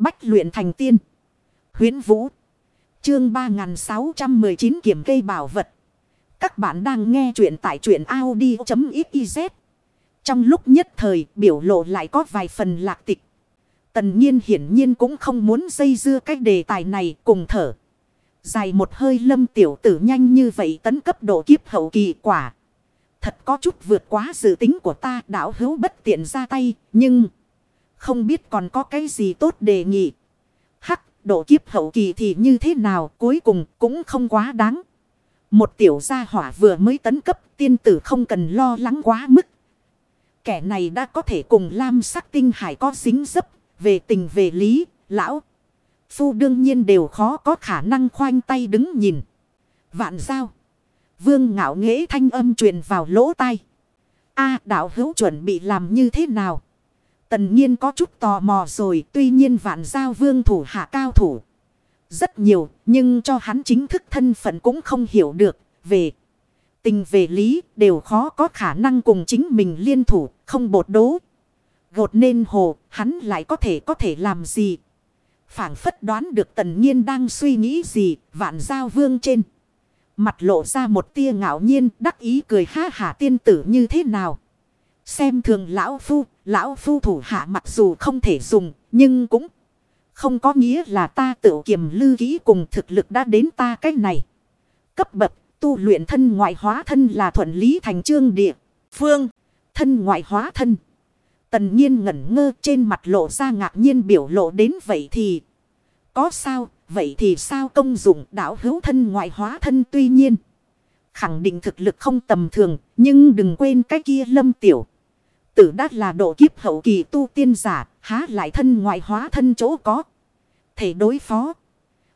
Bách luyện thành tiên. Huyến Vũ. Chương 3619 kiểm cây bảo vật. Các bạn đang nghe truyện tại truyện Audi.xyz. Trong lúc nhất thời, biểu lộ lại có vài phần lạc tịch. Tần nhiên hiển nhiên cũng không muốn dây dưa cái đề tài này cùng thở. Dài một hơi lâm tiểu tử nhanh như vậy tấn cấp độ kiếp hậu kỳ quả. Thật có chút vượt quá dự tính của ta đảo hữu bất tiện ra tay. Nhưng không biết còn có cái gì tốt đề nghị. Hắc độ kiếp hậu kỳ thì như thế nào cuối cùng cũng không quá đáng. Một tiểu gia hỏa vừa mới tấn cấp tiên tử không cần lo lắng quá mức. Kẻ này đã có thể cùng Lam sắc tinh hải có dính dấp về tình về lý, lão. Phu đương nhiên đều khó có khả năng khoanh tay đứng nhìn. Vạn sao Vương ngạo nghễ thanh âm truyền vào lỗ tai. A đạo hữu chuẩn bị làm như thế nào? Tần nhiên có chút tò mò rồi. Tuy nhiên vạn giao vương thủ hạ cao thủ. Rất nhiều. Nhưng cho hắn chính thức thân phận cũng không hiểu được. Về tình về lý đều khó có khả năng cùng chính mình liên thủ. Không bột đố. Gột nên hồ. Hắn lại có thể có thể làm gì? phảng phất đoán được tần nhiên đang suy nghĩ gì. Vạn giao vương trên. Mặt lộ ra một tia ngạo nhiên đắc ý cười ha hả tiên tử như thế nào. Xem thường lão phu, lão phu thủ hạ mặc dù không thể dùng, nhưng cũng không có nghĩa là ta tự kiềm lư ký cùng thực lực đã đến ta cách này. Cấp bậc, tu luyện thân ngoại hóa thân là thuận lý thành trương địa. Phương, thân ngoại hóa thân. Tần nhiên ngẩn ngơ trên mặt lộ ra ngạc nhiên biểu lộ đến vậy thì. Có sao, vậy thì sao công dụng đảo hữu thân ngoại hóa thân tuy nhiên. Khẳng định thực lực không tầm thường, nhưng đừng quên cái kia lâm tiểu. Tử đát là độ kiếp hậu kỳ tu tiên giả, há lại thân ngoại hóa thân chỗ có. Thể đối phó.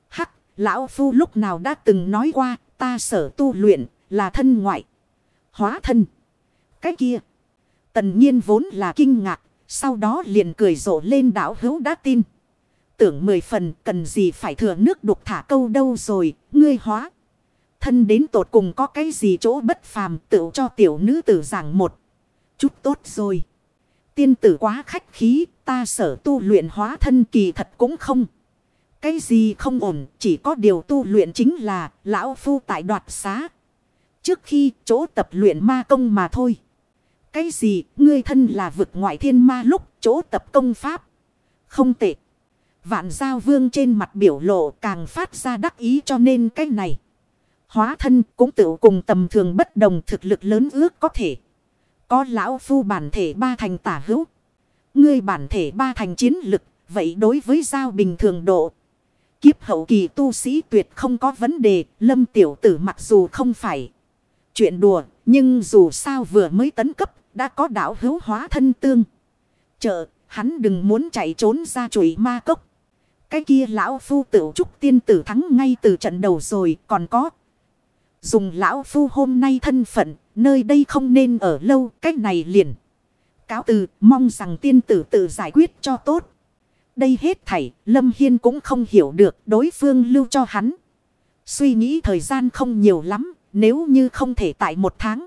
Hắc, lão phu lúc nào đã từng nói qua, ta sở tu luyện, là thân ngoại. Hóa thân. Cái kia. Tần nhiên vốn là kinh ngạc, sau đó liền cười rộ lên đảo hữu đã tin. Tưởng mười phần cần gì phải thừa nước đục thả câu đâu rồi, ngươi hóa. Thân đến tột cùng có cái gì chỗ bất phàm tự cho tiểu nữ tử giảng một chút tốt rồi. Tiên tử quá khách khí, ta sở tu luyện hóa thân kỳ thật cũng không. Cái gì không ổn, chỉ có điều tu luyện chính là lão phu tại đoạt xá. Trước khi chỗ tập luyện ma công mà thôi. Cái gì, ngươi thân là vực ngoại thiên ma lúc chỗ tập công pháp. Không tệ. Vạn giao vương trên mặt biểu lộ càng phát ra đắc ý cho nên cái này. Hóa thân cũng tự cùng tầm thường bất đồng thực lực lớn ước có thể. Có lão phu bản thể ba thành tả hữu. Ngươi bản thể ba thành chiến lực. Vậy đối với giao bình thường độ. Kiếp hậu kỳ tu sĩ tuyệt không có vấn đề. Lâm tiểu tử mặc dù không phải. Chuyện đùa. Nhưng dù sao vừa mới tấn cấp. Đã có đảo hữu hóa thân tương. chợ, Hắn đừng muốn chạy trốn ra chuỗi ma cốc. Cái kia lão phu tự trúc tiên tử thắng ngay từ trận đầu rồi, còn có. Dùng lão phu hôm nay thân phận Nơi đây không nên ở lâu, cách này liền. Cáo từ, mong rằng tiên tử tự giải quyết cho tốt. Đây hết thảy, Lâm Hiên cũng không hiểu được đối phương lưu cho hắn. Suy nghĩ thời gian không nhiều lắm, nếu như không thể tại một tháng.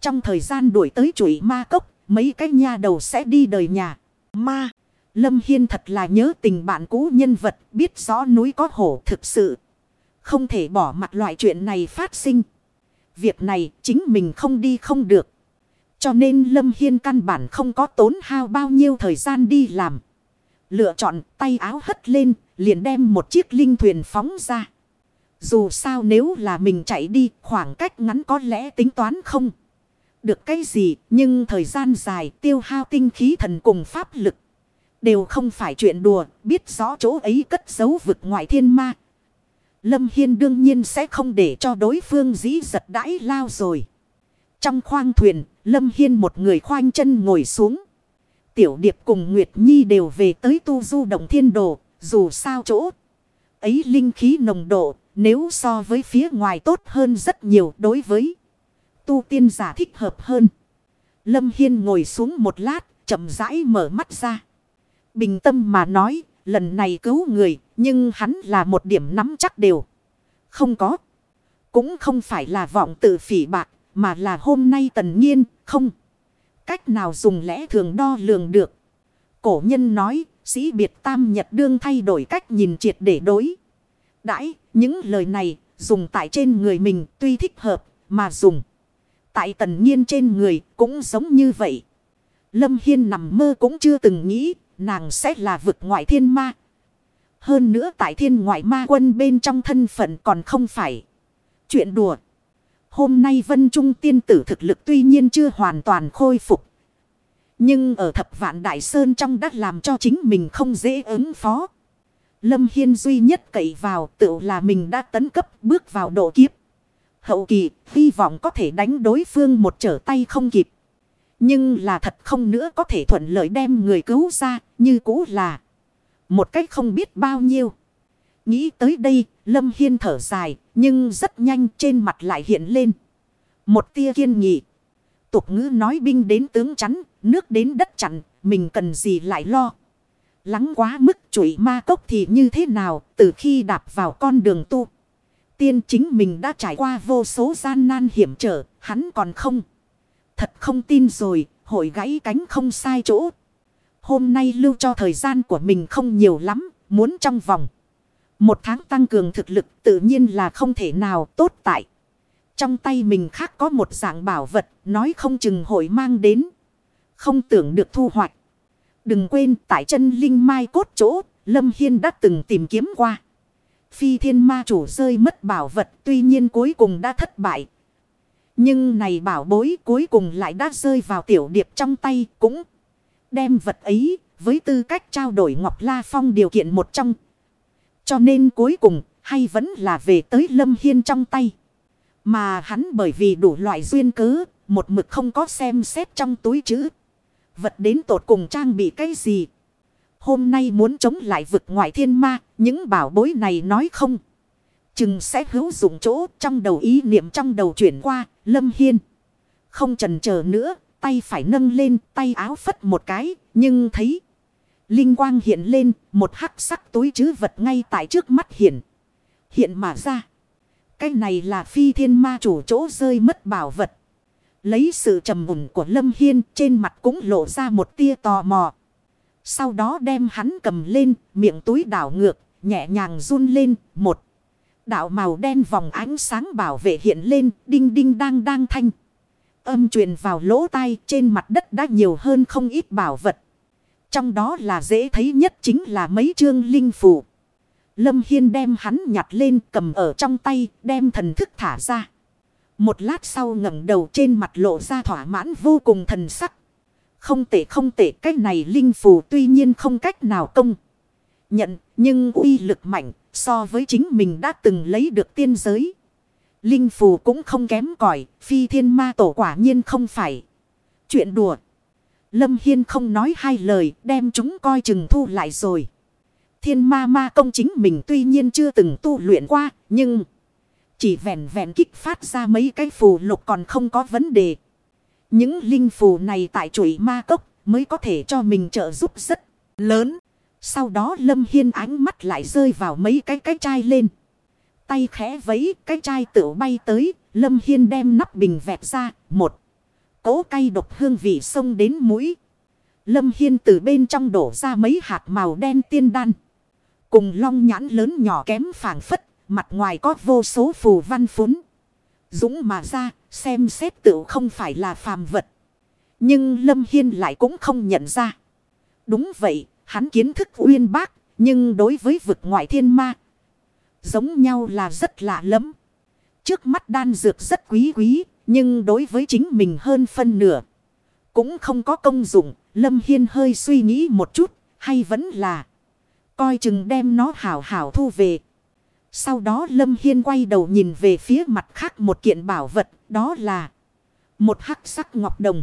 Trong thời gian đuổi tới chuỗi ma cốc, mấy cái nha đầu sẽ đi đời nhà. Ma, Lâm Hiên thật là nhớ tình bạn cũ nhân vật, biết rõ núi có hổ thực sự. Không thể bỏ mặt loại chuyện này phát sinh. Việc này chính mình không đi không được. Cho nên Lâm Hiên căn bản không có tốn hao bao nhiêu thời gian đi làm. Lựa chọn tay áo hất lên, liền đem một chiếc linh thuyền phóng ra. Dù sao nếu là mình chạy đi, khoảng cách ngắn có lẽ tính toán không. Được cái gì, nhưng thời gian dài tiêu hao tinh khí thần cùng pháp lực. Đều không phải chuyện đùa, biết rõ chỗ ấy cất giấu vực ngoại thiên ma, Lâm Hiên đương nhiên sẽ không để cho đối phương dĩ giật đãi lao rồi. Trong khoang thuyền, Lâm Hiên một người khoanh chân ngồi xuống. Tiểu Điệp cùng Nguyệt Nhi đều về tới tu du động thiên đồ, dù sao chỗ. Ấy linh khí nồng độ, nếu so với phía ngoài tốt hơn rất nhiều đối với tu tiên giả thích hợp hơn. Lâm Hiên ngồi xuống một lát, chậm rãi mở mắt ra. Bình tâm mà nói, lần này cứu người, nhưng hắn là một điểm nắm chắc đều. Không có. Cũng không phải là vọng tự phỉ bạc, mà là hôm nay tần nhiên, không. Cách nào dùng lẽ thường đo lường được. Cổ nhân nói, Sĩ biệt tam nhật đương thay đổi cách nhìn triệt để đối. Đãi, những lời này dùng tại trên người mình tuy thích hợp mà dùng. Tại tần nhiên trên người cũng giống như vậy. Lâm Hiên nằm mơ cũng chưa từng nghĩ nàng sẽ là vực ngoại thiên ma. Hơn nữa tại thiên ngoại ma quân bên trong thân phận còn không phải. Chuyện đùa. Hôm nay Vân Trung tiên tử thực lực tuy nhiên chưa hoàn toàn khôi phục. Nhưng ở thập vạn đại sơn trong đã làm cho chính mình không dễ ứng phó. Lâm Hiên duy nhất cậy vào tự là mình đã tấn cấp bước vào độ kiếp. Hậu kỳ, hy vọng có thể đánh đối phương một trở tay không kịp. Nhưng là thật không nữa có thể thuận lợi đem người cứu ra, như cũ là một cách không biết bao nhiêu. Nghĩ tới đây, Lâm Hiên thở dài, nhưng rất nhanh trên mặt lại hiện lên. Một tia kiên nghị. Tục ngữ nói binh đến tướng chắn, nước đến đất chặn, mình cần gì lại lo. Lắng quá mức chuỗi ma cốc thì như thế nào, từ khi đạp vào con đường tu. Tiên chính mình đã trải qua vô số gian nan hiểm trở, hắn còn không. Thật không tin rồi, hội gãy cánh không sai chỗ. Hôm nay lưu cho thời gian của mình không nhiều lắm, muốn trong vòng. Một tháng tăng cường thực lực tự nhiên là không thể nào tốt tại. Trong tay mình khác có một dạng bảo vật, nói không chừng hội mang đến. Không tưởng được thu hoạch. Đừng quên tại chân linh mai cốt chỗ, Lâm Hiên đã từng tìm kiếm qua. Phi thiên ma chủ rơi mất bảo vật tuy nhiên cuối cùng đã thất bại. Nhưng này bảo bối cuối cùng lại đã rơi vào tiểu điệp trong tay cũng đem vật ấy với tư cách trao đổi Ngọc La Phong điều kiện một trong. Cho nên cuối cùng hay vẫn là về tới Lâm Hiên trong tay. Mà hắn bởi vì đủ loại duyên cớ, một mực không có xem xét trong túi chữ. Vật đến tột cùng trang bị cái gì. Hôm nay muốn chống lại vực ngoại thiên ma, những bảo bối này nói không. Chừng sẽ hữu dụng chỗ trong đầu ý niệm trong đầu chuyển qua, Lâm Hiên. Không trần chờ nữa, tay phải nâng lên, tay áo phất một cái, nhưng thấy. Linh quang hiện lên, một hắc sắc túi chứ vật ngay tại trước mắt hiện. Hiện mà ra. Cái này là phi thiên ma chủ chỗ rơi mất bảo vật. Lấy sự trầm mùn của Lâm Hiên trên mặt cũng lộ ra một tia tò mò. Sau đó đem hắn cầm lên, miệng túi đảo ngược, nhẹ nhàng run lên, một. Đạo màu đen vòng ánh sáng bảo vệ hiện lên, đinh đinh đang đang thanh. Âm truyền vào lỗ tai trên mặt đất đã nhiều hơn không ít bảo vật. Trong đó là dễ thấy nhất chính là mấy chương linh phù. Lâm Hiên đem hắn nhặt lên cầm ở trong tay đem thần thức thả ra. Một lát sau ngẩng đầu trên mặt lộ ra thỏa mãn vô cùng thần sắc. Không tệ không tệ cái này linh phù tuy nhiên không cách nào công. Nhận nhưng uy lực mạnh so với chính mình đã từng lấy được tiên giới. Linh phù cũng không kém cỏi, phi thiên ma tổ quả nhiên không phải. Chuyện đùa. Lâm Hiên không nói hai lời, đem chúng coi chừng thu lại rồi. Thiên ma ma công chính mình tuy nhiên chưa từng tu luyện qua, nhưng... Chỉ vẹn vẹn kích phát ra mấy cái phù lục còn không có vấn đề. Những linh phù này tại chuỗi ma cốc mới có thể cho mình trợ giúp rất lớn. Sau đó Lâm Hiên ánh mắt lại rơi vào mấy cái cái chai lên. Tay khẽ vấy cái chai tự bay tới. Lâm Hiên đem nắp bình vẹt ra. Một. Cố cay độc hương vị sông đến mũi. Lâm Hiên từ bên trong đổ ra mấy hạt màu đen tiên đan. Cùng long nhãn lớn nhỏ kém phảng phất. Mặt ngoài có vô số phù văn phún. Dũng mà ra, xem xét tự không phải là phàm vật. Nhưng Lâm Hiên lại cũng không nhận ra. Đúng vậy, hắn kiến thức uyên bác, nhưng đối với vực ngoại thiên ma, giống nhau là rất lạ lắm. Trước mắt đan dược rất quý quý, nhưng đối với chính mình hơn phân nửa. Cũng không có công dụng, Lâm Hiên hơi suy nghĩ một chút, hay vẫn là coi chừng đem nó hảo hảo thu về. Sau đó Lâm Hiên quay đầu nhìn về phía mặt khác một kiện bảo vật, đó là một hắc sắc ngọc đồng.